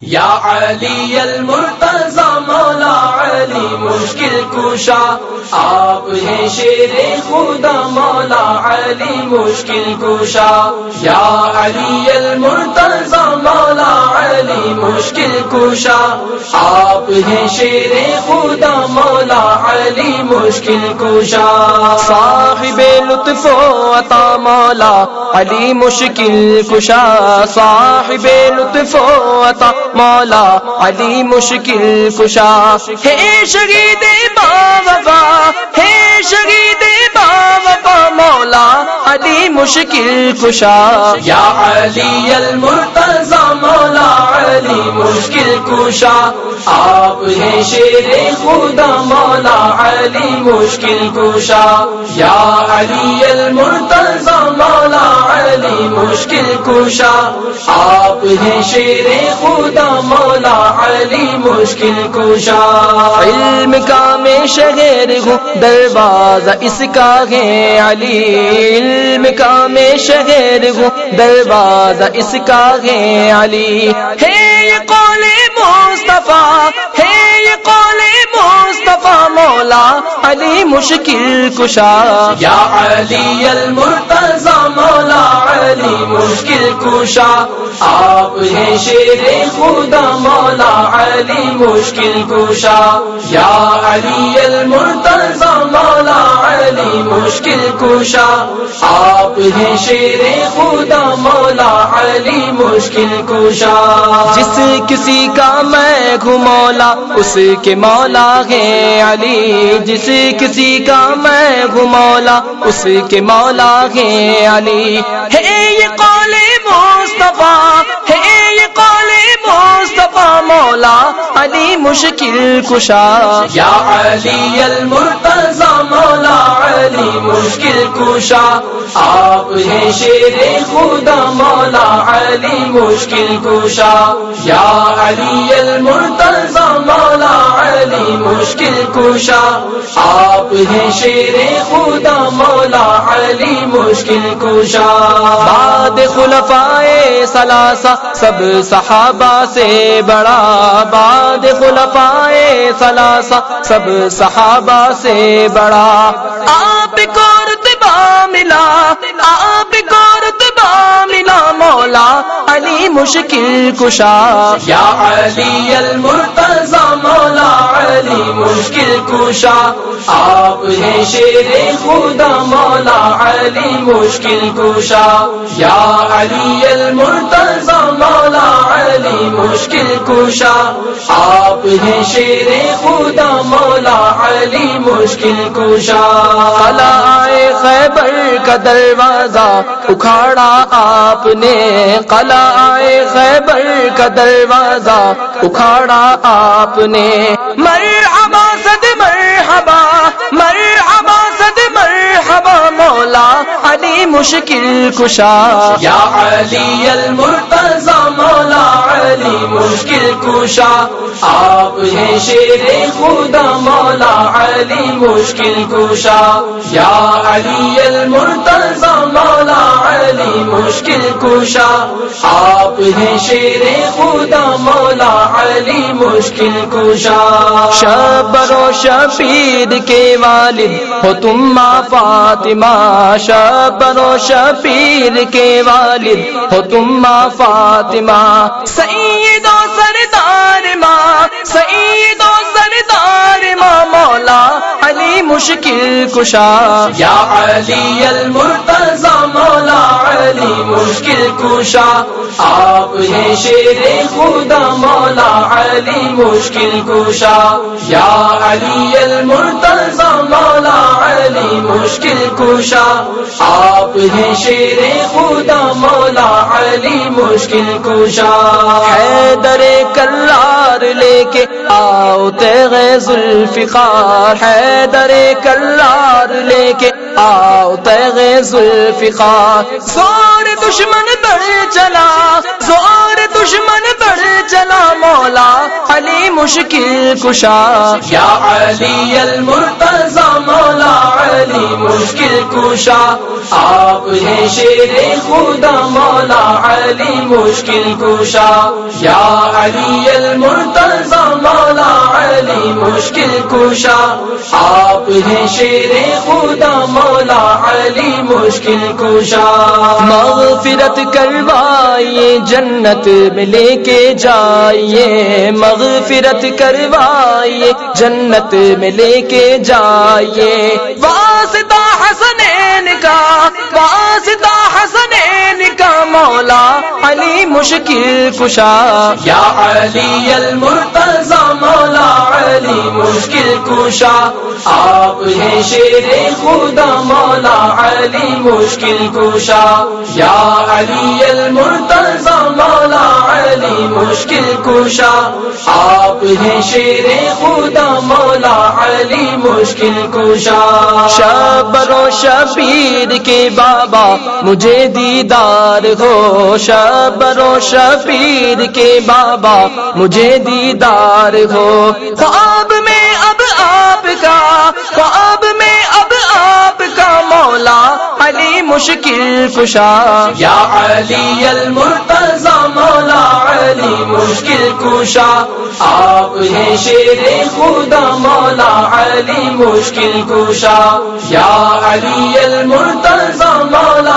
یا علی المرتضی مولا علی مشکل کشا، آپ ہیں شیر خدا مولا علی مشکل کشا۔ یا علی المرتضی مشکل کشا آپ ہیں شیر خدا مولا علی مشکل کشا۔ صاحب لطف و عطا مولا علی مشکل کشا۔ صاحب لطف و عطا مولا علی مشکل کشا۔ ہے شہید با وفا ہے شہید با وفا مولا علی مشکل کشا۔ یا علی المرتضی مولا علی مشکل کشا۔ آپ ہیں شیر خدا مولا علی مشکل کشا۔ یا علی المرتضی علی مشکل کشا۔ آپ ہیں شیر خدا مولا علی مشکل کشا۔ علم کا میں شہر ہوں، دروازہ اس کا ہے علی۔ علم کا میں شہر ہوں، دروازہ اس کا ہے علی۔ ہے یہ قول مصطفیٰ، ہے مصطفیٰ مولا علی مشکل کشا۔ یا علی المرتضی مولا علی مشکل کشا۔ آپ ہیں شیر خدا مولا علی مشکل کشا۔ یا علی المرتضی مشکل کشا، آپ ہیں شیر خدا مولا علی مشکل کشا۔ جس کسی کا میں گھمولا اس کے مولا ہے علی۔ جس کسی کا میں گھمولا اس کے مولا ہے علی۔ ہے یہ قول مصطفیٰ، ہے یہ قول مصطفیٰ مولا علی مشکل کشا۔ یا علی المرتضی مولا علی مشکل کشا۔ آپ ہیں شیر خدا مولا علی مشکل کشا۔ یا علی المرتضی علی مشکل کشا۔ آپ ہیں شیر خدا مولا علی مشکل کشا۔ بعد خلفائے سلاسا سب صحابہ سے بڑا۔ بعد خلفائے سلاسا سب صحابہ سے بڑا۔ آپ کو رتبہ ملا، آپ کو رتبہ مولا علی مشکل کشا۔ یا علی المرتضی مولا علی مشکل کشا۔ آپ ہیں شیر خدا مولا علی مشکل کشا۔ یا علی المرتضی مشکل کشا، آپ ہیں شیر خدا مولا علی مشکل کشا۔ کلا آئے خیبر کا دروازہ اکھاڑا آپ نے۔ کلا آئے خیبر کا دروازہ اکھاڑا آپ نے۔ مر مشکل کشا۔ یا علی المرتضی مولا علی مشکل کشا۔ آپ ہیں شیر خدا مولا علی مشکل کشا۔ یا علی المرتضی مولا علی مشکل کشا آپ ہیں شیر خدا مولا علی مشکل کشا۔ شبر و شفید کے والد ہو تم ماں فاطمہ شبر و شفید کے والد ہو تم ماں فاطمہ۔ سعید و سردار ماں سعید و سردار ماں مولا علی مشکل کشا۔ یا علی المرتضی مولا علی مشکل کشا۔ آپ ہیں شیر خدا مولا علی مشکل کشا۔ یا علی المرتضی مشکل کشا، آپ ہیں شیر خدا مولا علی مشکل کشا۔ حیدر کرار لے کے آؤ تیغ ذوالفقار حیدر کرار لے کے آؤ تیغ ذوالفقار زور دشمن بڑھ چلا، زور دشمن بڑھ چلا مولا، علی مشکل کشا۔ یا علی المرتضی مولا، علی مشکل کشا۔ آپ ہیں شیر خدا مولا، علی مشکل کشا۔ یا علی المرتضی مولا علی مشکل کشا، آپ ہیں شیر خدا مولا علی مشکل کشا۔ مغفرت کروائیے جنت میں لے کے جائیے۔ مغفرت کروائیے جنت میں لے کے جائیے۔ واسطہ حسنین کا، واسطہ حسنین مولا علی مشکل کشا۔ یا علی المرتضی مولا علی مشکل کشا۔ آپ ہیں شیر خدا مولا علی مشکل کشا۔ یا علی المرتضی علی مشکل کشا۔ آپ ہیں شیر خدا مولا علی مشکل کشا۔ شبر و شبیر کے بابا مجھے دیدار ہو۔ شبر و شبیر کے بابا مجھے دیدار ہو۔ خواب میں اب آپ کا، خواب میں کا مولا علی مشکل کشا۔ یا علی المرتضی مولا علی مشکل کشا۔ آپ ہیں شیر خدا مولا علی مشکل کشا۔ یا علی المرتضی مولا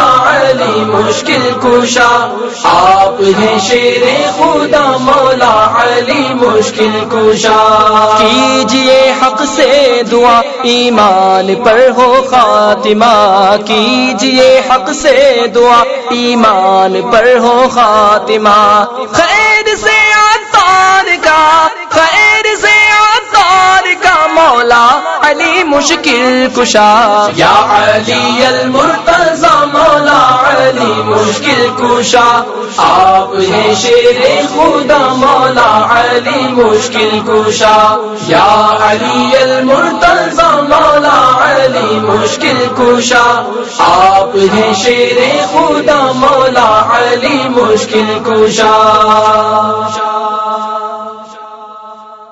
علی مشکل کشا، آپ ہیں شیر خدا مولا علی مشکل کشا۔ کیجیے حق سے دعا، ایمان پر ہو خاتمہ۔ کیجیے حق سے دعا، ایمان پر ہو خاتمہ۔ خیر سے عطار کا، خیر مولا علی مشکل کشا۔ یا علی المرتضی مولا علی مشکل کشا۔ آپ ہیں شیر خدا مولا علی مشکل کشا۔ یا علی المرتضی مولا علی مشکل کشا۔ آپ ہیں شیر خدا مولا علی مشکل کشا۔